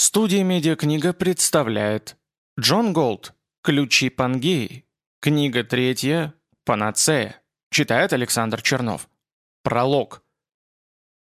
Студия «Медиакнига» представляет Джон Голд «Ключи Пангеи». Книга третья «Панацея». Читает Александр Чернов. Пролог.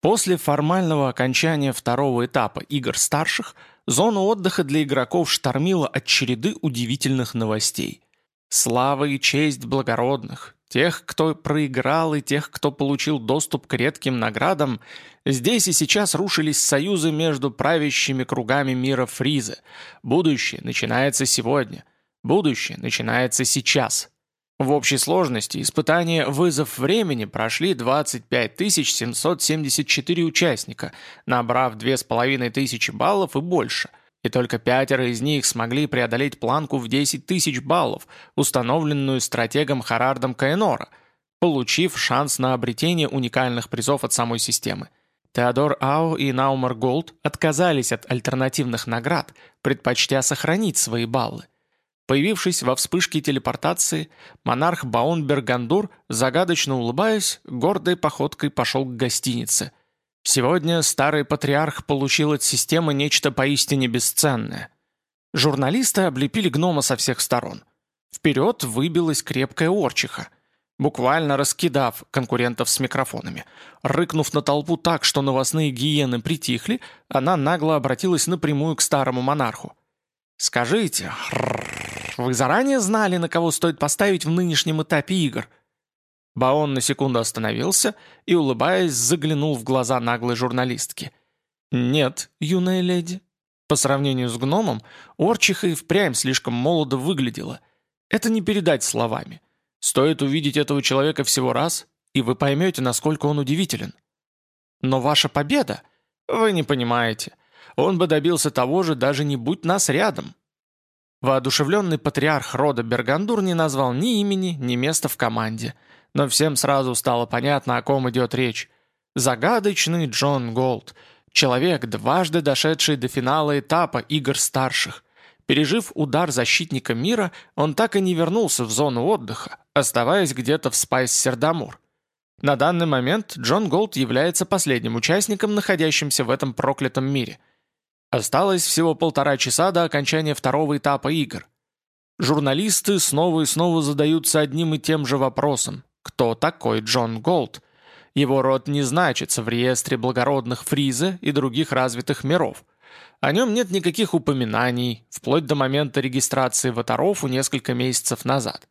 После формального окончания второго этапа игр старших, зону отдыха для игроков штормила от череды удивительных новостей. Слава и честь благородных, Тех, кто проиграл, и тех, кто получил доступ к редким наградам, здесь и сейчас рушились союзы между правящими кругами мира Фриза. Будущее начинается сегодня. Будущее начинается сейчас. В общей сложности испытания «Вызов времени» прошли 25 774 участника, набрав 2500 баллов и больше – и только пятеро из них смогли преодолеть планку в 10 тысяч баллов, установленную стратегом Харардом Каэнора, получив шанс на обретение уникальных призов от самой системы. Теодор Ау и Наумар Голд отказались от альтернативных наград, предпочтя сохранить свои баллы. Появившись во вспышке телепортации, монарх Баун Бергандур, загадочно улыбаясь, гордой походкой пошел к гостинице – Сегодня старый патриарх получил от системы нечто поистине бесценное. Журналисты облепили гнома со всех сторон. Вперед выбилась крепкая орчиха, буквально раскидав конкурентов с микрофонами. Рыкнув на толпу так, что новостные гиены притихли, она нагло обратилась напрямую к старому монарху. «Скажите, вы заранее знали, на кого стоит поставить в нынешнем этапе игр?» Баон на секунду остановился и, улыбаясь, заглянул в глаза наглой журналистки. «Нет, юная леди». По сравнению с гномом, Орчиха и впрямь слишком молодо выглядела. Это не передать словами. Стоит увидеть этого человека всего раз, и вы поймете, насколько он удивителен. Но ваша победа? Вы не понимаете. Он бы добился того же, даже не будь нас рядом. Воодушевленный патриарх рода Бергандур не назвал ни имени, ни места в команде – но всем сразу стало понятно, о ком идет речь. Загадочный Джон Голд, человек, дважды дошедший до финала этапа игр старших. Пережив удар защитника мира, он так и не вернулся в зону отдыха, оставаясь где-то в Спайс-Сердамур. На данный момент Джон Голд является последним участником, находящимся в этом проклятом мире. Осталось всего полтора часа до окончания второго этапа игр. Журналисты снова и снова задаются одним и тем же вопросом. Кто такой Джон Голд? Его род не значится в реестре благородных Фриза и других развитых миров. О нем нет никаких упоминаний, вплоть до момента регистрации в Атарофу несколько месяцев назад.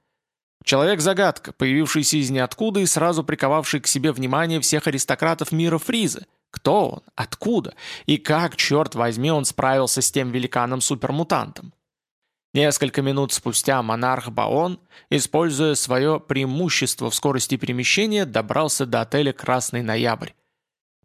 Человек-загадка, появившийся из ниоткуда и сразу приковавший к себе внимание всех аристократов мира Фриза. Кто он? Откуда? И как, черт возьми, он справился с тем великаном-супермутантом? Несколько минут спустя монарх Баон, используя свое преимущество в скорости перемещения, добрался до отеля «Красный ноябрь».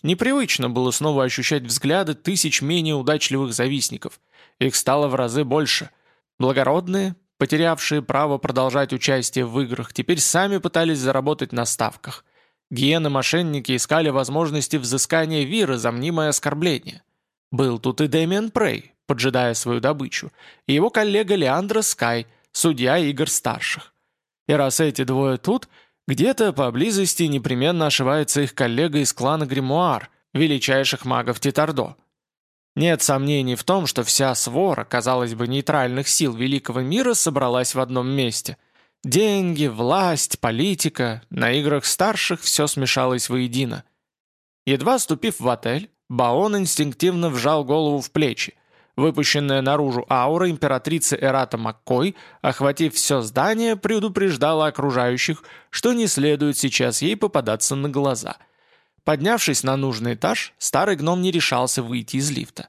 Непривычно было снова ощущать взгляды тысяч менее удачливых завистников. Их стало в разы больше. Благородные, потерявшие право продолжать участие в играх, теперь сами пытались заработать на ставках. Гиены-мошенники искали возможности взыскания виры за мнимое оскорбление. Был тут и Дэмиан Прей, поджидая свою добычу, и его коллега Леандро Скай, судья игр старших. И раз эти двое тут, где-то поблизости непременно ошивается их коллега из клана Гримуар, величайших магов Титардо. Нет сомнений в том, что вся свора, казалось бы, нейтральных сил великого мира собралась в одном месте. Деньги, власть, политика, на играх старших все смешалось воедино. Едва ступив в отель, Баон инстинктивно вжал голову в плечи, Выпущенная наружу аура императрицы Эрата Маккой, охватив все здание, предупреждала окружающих, что не следует сейчас ей попадаться на глаза. Поднявшись на нужный этаж, старый гном не решался выйти из лифта.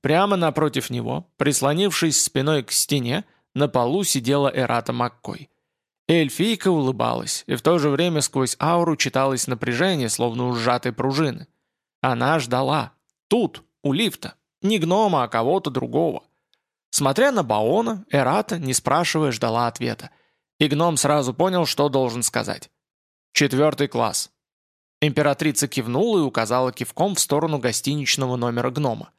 Прямо напротив него, прислонившись спиной к стене, на полу сидела Эрата Маккой. Эльфийка улыбалась, и в то же время сквозь ауру читалось напряжение, словно у сжатой пружины. Она ждала. Тут, у лифта. Не гнома, а кого-то другого. Смотря на Баона, Эрата, не спрашивая, ждала ответа. И гном сразу понял, что должен сказать. «Четвертый класс». Императрица кивнула и указала кивком в сторону гостиничного номера гнома.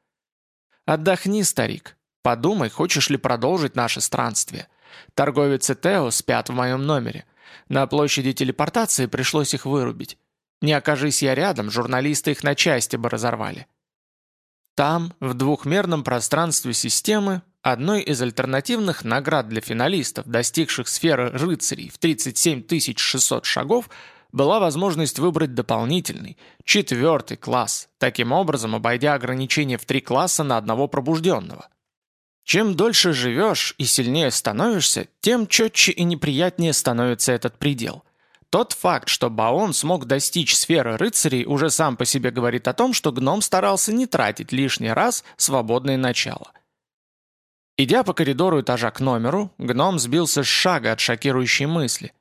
«Отдохни, старик. Подумай, хочешь ли продолжить наше странствие. Торговец и Тео спят в моем номере. На площади телепортации пришлось их вырубить. Не окажись я рядом, журналисты их на части бы разорвали. Там, в двухмерном пространстве системы, одной из альтернативных наград для финалистов, достигших сферы рыцарей в 37 600 шагов, была возможность выбрать дополнительный, четвертый класс, таким образом обойдя ограничение в три класса на одного пробужденного. Чем дольше живешь и сильнее становишься, тем четче и неприятнее становится этот предел – тот факт, что Баон смог достичь сферы рыцарей, уже сам по себе говорит о том, что гном старался не тратить лишний раз свободное начало. Идя по коридору этажа к номеру, гном сбился с шага от шокирующей мысли.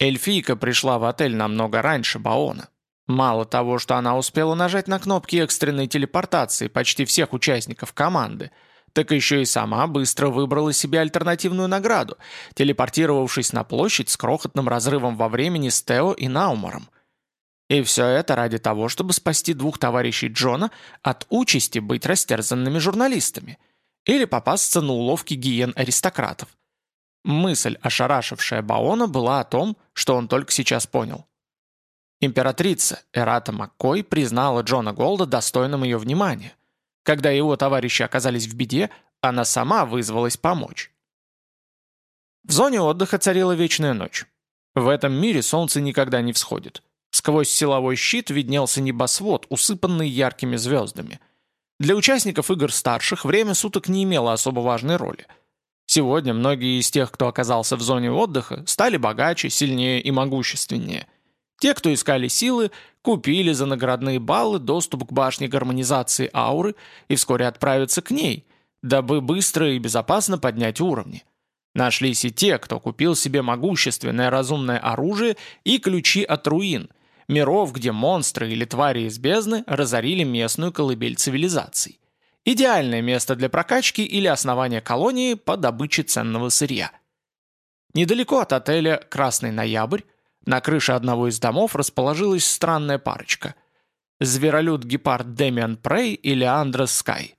Эльфийка пришла в отель намного раньше Баона. Мало того, что она успела нажать на кнопки экстренной телепортации почти всех участников команды – так еще и сама быстро выбрала себе альтернативную награду, телепортировавшись на площадь с крохотным разрывом во времени с Тео и Наумором. И все это ради того, чтобы спасти двух товарищей Джона от участи быть растерзанными журналистами или попасться на уловки гиен-аристократов. Мысль, ошарашившая Баона, была о том, что он только сейчас понял. Императрица Эрата Маккой признала Джона Голда достойным ее внимания. Когда его товарищи оказались в беде, она сама вызвалась помочь. В зоне отдыха царила вечная ночь. В этом мире солнце никогда не всходит. Сквозь силовой щит виднелся небосвод, усыпанный яркими звездами. Для участников игр старших время суток не имело особо важной роли. Сегодня многие из тех, кто оказался в зоне отдыха, стали богаче, сильнее и могущественнее – те, кто искали силы, купили за наградные баллы доступ к башне гармонизации ауры и вскоре отправятся к ней, дабы быстро и безопасно поднять уровни. Нашлись и те, кто купил себе могущественное разумное оружие и ключи от руин, миров, где монстры или твари из бездны разорили местную колыбель цивилизаций. Идеальное место для прокачки или основания колонии по добыче ценного сырья. Недалеко от отеля «Красный ноябрь» На крыше одного из домов расположилась странная парочка. Зверолюд-гепард Дэмиан Прей и Леандрос Скай.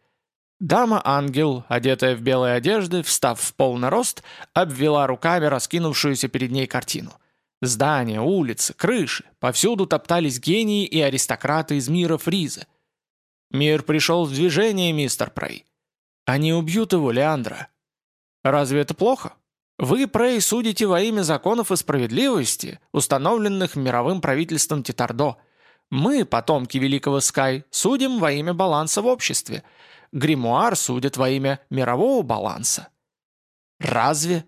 Дама-ангел, одетая в белые одежды, встав в полный рост, обвела руками раскинувшуюся перед ней картину. Здания, улицы, крыши, повсюду топтались гении и аристократы из мира Фриза. Мир пришел в движение, мистер Прей. Они убьют его, Леандра. Разве это плохо? Вы, Прей, судите во имя законов и справедливости, установленных мировым правительством Титардо. Мы, потомки великого Скай, судим во имя баланса в обществе. Гримуар судит во имя мирового баланса. Разве?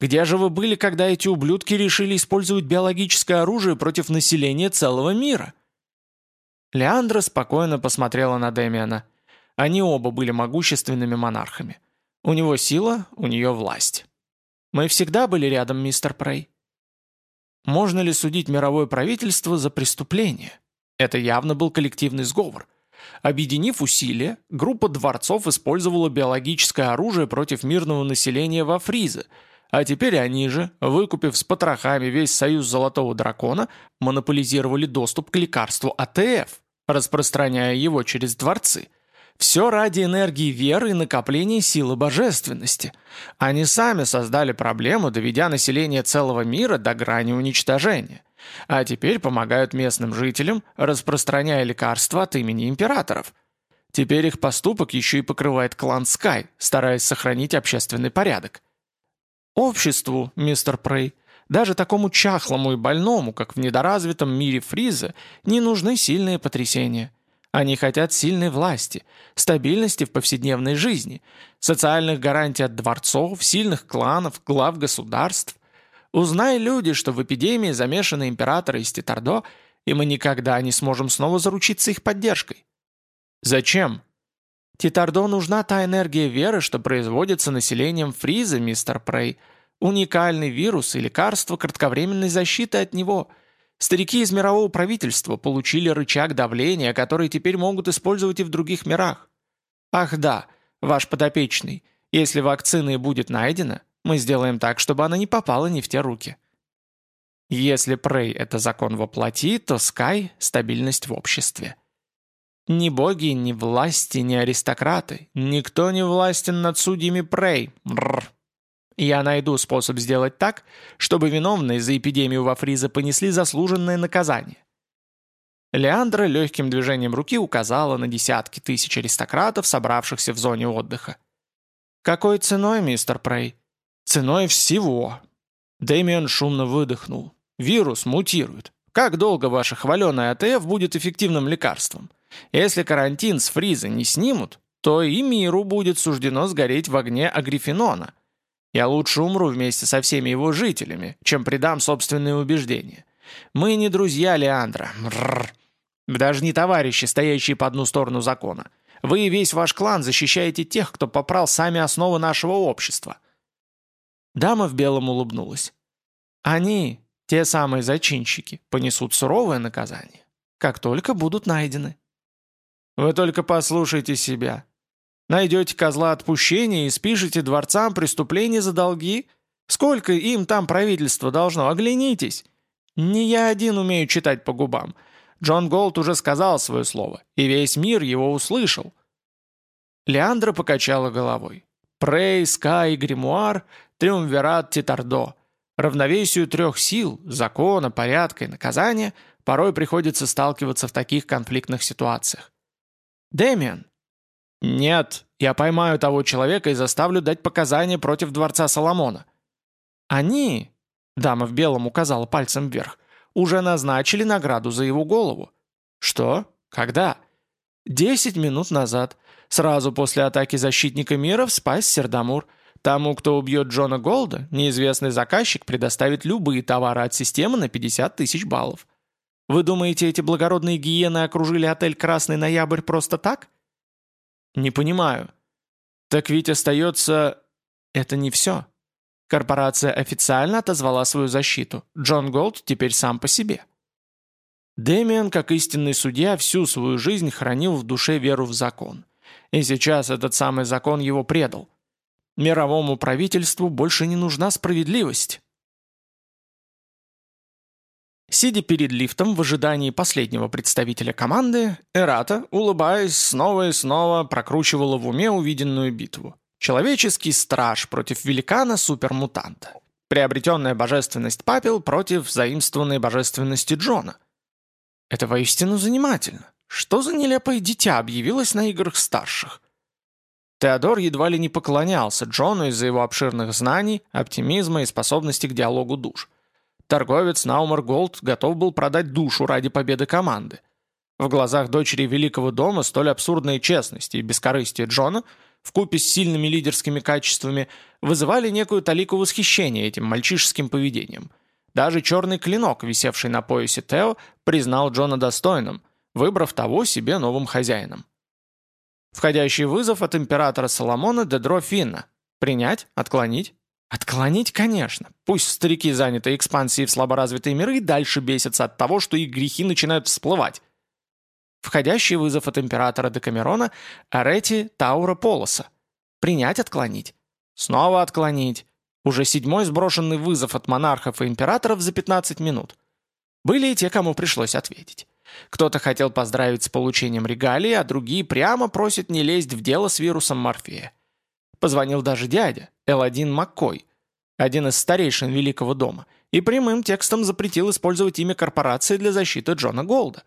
Где же вы были, когда эти ублюдки решили использовать биологическое оружие против населения целого мира? Леандра спокойно посмотрела на Демиана. Они оба были могущественными монархами. У него сила, у нее власть. Мы всегда были рядом, мистер Прей. Можно ли судить мировое правительство за преступление? Это явно был коллективный сговор. Объединив усилия, группа дворцов использовала биологическое оружие против мирного населения во Фризе, а теперь они же, выкупив с потрохами весь союз Золотого Дракона, монополизировали доступ к лекарству АТФ, распространяя его через дворцы – все ради энергии веры и накопления силы божественности. Они сами создали проблему, доведя население целого мира до грани уничтожения. А теперь помогают местным жителям, распространяя лекарства от имени императоров. Теперь их поступок еще и покрывает клан Скай, стараясь сохранить общественный порядок. Обществу, мистер Прей, даже такому чахлому и больному, как в недоразвитом мире Фриза, не нужны сильные потрясения – они хотят сильной власти, стабильности в повседневной жизни, социальных гарантий от дворцов, сильных кланов, глав государств. Узнай, люди, что в эпидемии замешаны императоры из Титардо, и мы никогда не сможем снова заручиться их поддержкой. Зачем? Титардо нужна та энергия веры, что производится населением Фриза, мистер Прей. Уникальный вирус и лекарство кратковременной защиты от него – Старики из мирового правительства получили рычаг давления, который теперь могут использовать и в других мирах. Ах да, ваш подопечный, если вакцина и будет найдена, мы сделаем так, чтобы она не попала не в те руки. Если Прей – это закон воплоти, то Скай – стабильность в обществе. Ни боги, ни власти, ни аристократы. Никто не властен над судьями Прей. Бррр. Я найду способ сделать так, чтобы виновные за эпидемию во Фризе понесли заслуженное наказание. Леандра легким движением руки указала на десятки тысяч аристократов, собравшихся в зоне отдыха. «Какой ценой, мистер Прей?» «Ценой всего». Дэмиан шумно выдохнул. «Вирус мутирует. Как долго ваше хваленое АТФ будет эффективным лекарством? Если карантин с фриза не снимут, то и миру будет суждено сгореть в огне Агрифенона. Я лучше умру вместе со всеми его жителями, чем предам собственные убеждения. Мы не друзья Леандра. Мрррр. Даже не товарищи, стоящие по одну сторону закона. Вы и весь ваш клан защищаете тех, кто попрал сами основы нашего общества». Дама в белом улыбнулась. «Они, те самые зачинщики, понесут суровое наказание, как только будут найдены». «Вы только послушайте себя. Найдете козла отпущения и спишете дворцам преступления за долги? Сколько им там правительство должно? Оглянитесь. Не я один умею читать по губам». Джон Голд уже сказал свое слово, и весь мир его услышал. Леандра покачала головой. Прей, Скай, Гримуар, Триумвират, Титардо. Равновесию трех сил, закона, порядка и наказания порой приходится сталкиваться в таких конфликтных ситуациях. Дэмиан. Нет, я поймаю того человека и заставлю дать показания против дворца Соломона. Они, дама в белом указала пальцем вверх, уже назначили награду за его голову. Что? Когда? Десять минут назад. Сразу после атаки защитника мира в спас Сердамур. Тому, кто убьет Джона Голда, неизвестный заказчик предоставит любые товары от системы на 50 тысяч баллов. Вы думаете, эти благородные гиены окружили отель «Красный ноябрь» просто так? Не понимаю. Так ведь остается... Это не все. Корпорация официально отозвала свою защиту. Джон Голд теперь сам по себе. Дэмиан, как истинный судья, всю свою жизнь хранил в душе веру в закон. И сейчас этот самый закон его предал. Мировому правительству больше не нужна справедливость. Сидя перед лифтом в ожидании последнего представителя команды, Эрата, улыбаясь, снова и снова прокручивала в уме увиденную битву. Человеческий страж против великана-супермутанта. Приобретенная божественность Папел против заимствованной божественности Джона. Это воистину занимательно. Что за нелепое дитя объявилось на играх старших? Теодор едва ли не поклонялся Джону из-за его обширных знаний, оптимизма и способности к диалогу душ. Торговец Наумар Голд готов был продать душу ради победы команды. В глазах дочери Великого дома столь абсурдная честность и бескорыстие Джона – вкупе с сильными лидерскими качествами, вызывали некую талику восхищения этим мальчишеским поведением. Даже черный клинок, висевший на поясе Тео, признал Джона достойным, выбрав того себе новым хозяином. Входящий вызов от императора Соломона Дедро Финна. Принять? Отклонить? Отклонить, конечно. Пусть старики, заняты экспансией в слаборазвитые миры, и дальше бесятся от того, что их грехи начинают всплывать. Входящий вызов от императора Декамерона Арети Таура Полоса. Принять, отклонить. Снова отклонить. Уже седьмой сброшенный вызов от монархов и императоров за 15 минут. Были и те, кому пришлось ответить. Кто-то хотел поздравить с получением регалии, а другие прямо просят не лезть в дело с вирусом Морфея. Позвонил даже дядя, Эладин Маккой, один из старейшин Великого дома, и прямым текстом запретил использовать имя корпорации для защиты Джона Голда.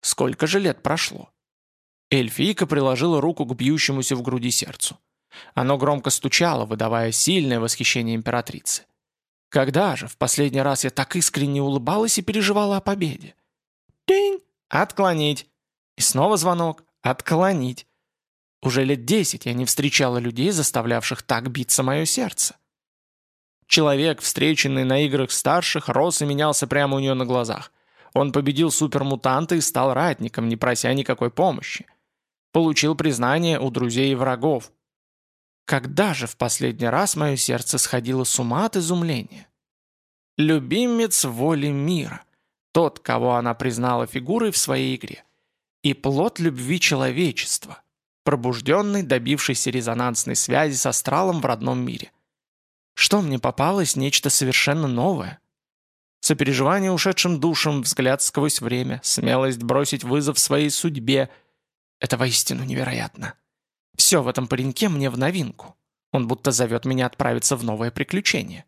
Сколько же лет прошло? Эльфийка приложила руку к бьющемуся в груди сердцу. Оно громко стучало, выдавая сильное восхищение императрицы. Когда же в последний раз я так искренне улыбалась и переживала о победе? Тинь! Отклонить! И снова звонок. Отклонить. Уже лет десять я не встречала людей, заставлявших так биться мое сердце. Человек, встреченный на играх старших, рос и менялся прямо у нее на глазах. Он победил супермутанта и стал ратником, не прося никакой помощи. Получил признание у друзей и врагов. Когда же в последний раз мое сердце сходило с ума от изумления? Любимец воли мира. Тот, кого она признала фигурой в своей игре. И плод любви человечества. Пробужденный, добившийся резонансной связи с астралом в родном мире. Что мне попалось? Нечто совершенно новое. Сопереживание ушедшим душам, взгляд сквозь время, смелость бросить вызов своей судьбе. Это воистину невероятно. Все в этом пареньке мне в новинку. Он будто зовет меня отправиться в новое приключение.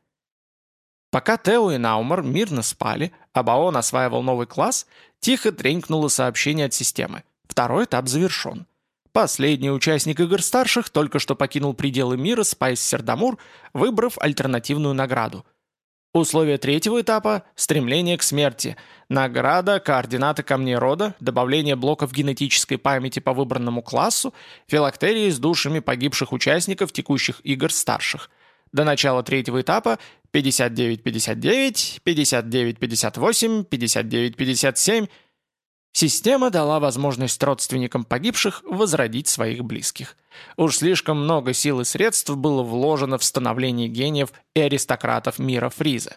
Пока Тео и Наумар мирно спали, а Баон осваивал новый класс, тихо тренькнуло сообщение от системы. Второй этап завершен. Последний участник игр старших только что покинул пределы мира Спайс Сердамур, выбрав альтернативную награду. Условия третьего этапа – стремление к смерти, награда, координаты камней рода, добавление блоков генетической памяти по выбранному классу, филактерии с душами погибших участников текущих игр старших. До начала третьего этапа 59-59, 59-58, 59-57 – Система дала возможность родственникам погибших возродить своих близких. Уж слишком много сил и средств было вложено в становление гениев и аристократов мира Фриза.